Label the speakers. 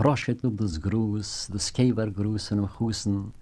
Speaker 1: proschet ob das Gruß, das Kever Gruß in dem Husen,